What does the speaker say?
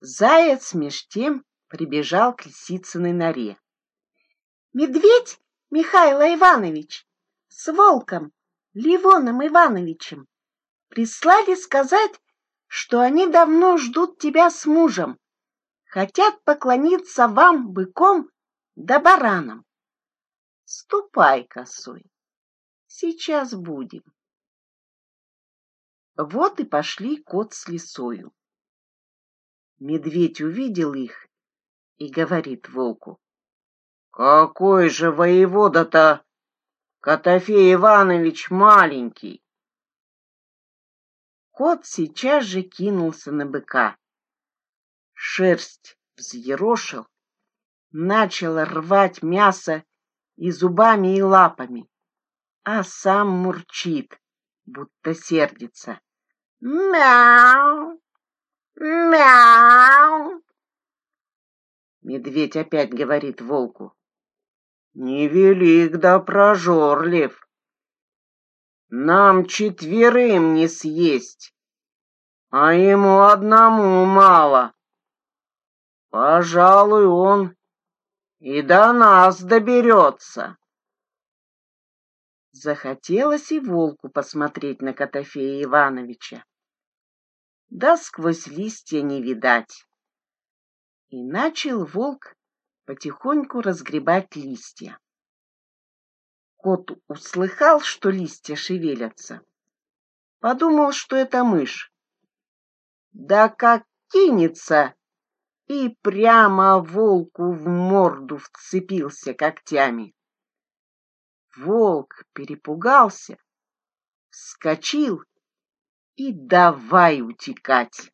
Заяц меж тем прибежал к лисицыной норе. Медведь Михаил Иванович с волком Ливоном Ивановичем прислали сказать, что они давно ждут тебя с мужем, хотят поклониться вам быком да бараном. Ступай, косой, сейчас будем. Вот и пошли кот с лисою. Медведь увидел их и говорит волку. Какой же воевода-то Котофей Иванович маленький! Кот сейчас же кинулся на быка. Шерсть взъерошил, начал рвать мясо и зубами, и лапами, а сам мурчит, будто сердится. Мяу! Мяу! Медведь опять говорит волку. Невелик да прожорлив. Нам четверым не съесть, а ему одному мало. Пожалуй, он и до нас доберется. Захотелось и волку посмотреть на Котофея Ивановича. Да сквозь листья не видать. И начал волк потихоньку разгребать листья. Кот услыхал, что листья шевелятся. Подумал, что это мышь. Да как кинется! И прямо волку в морду вцепился когтями. Волк перепугался, вскочил и давай утекать.